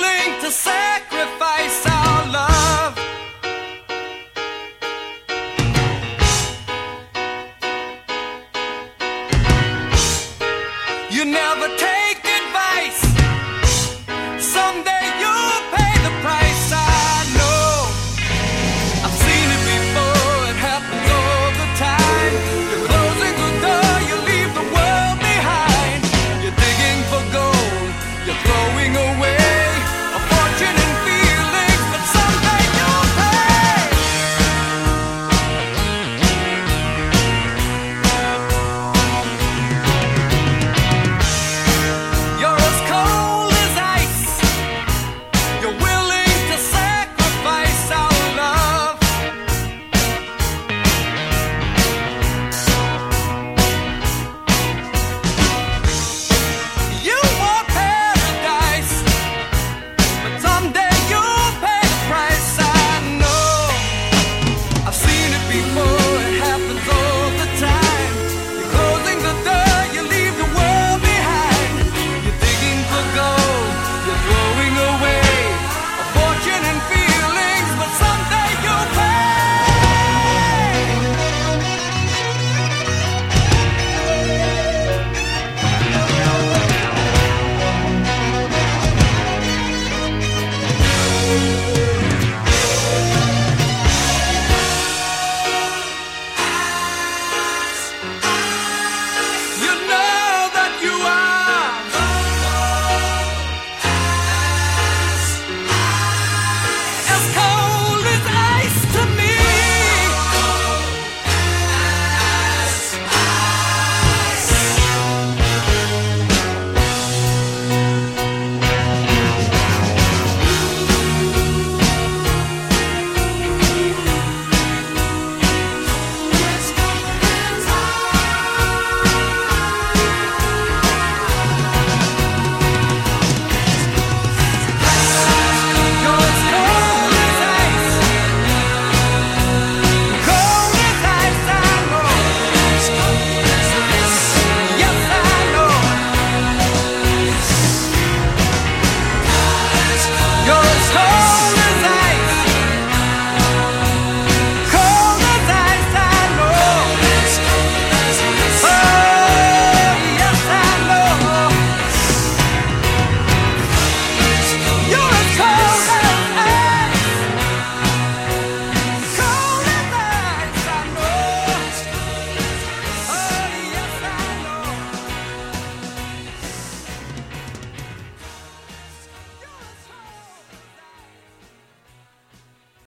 willing to sacrifice.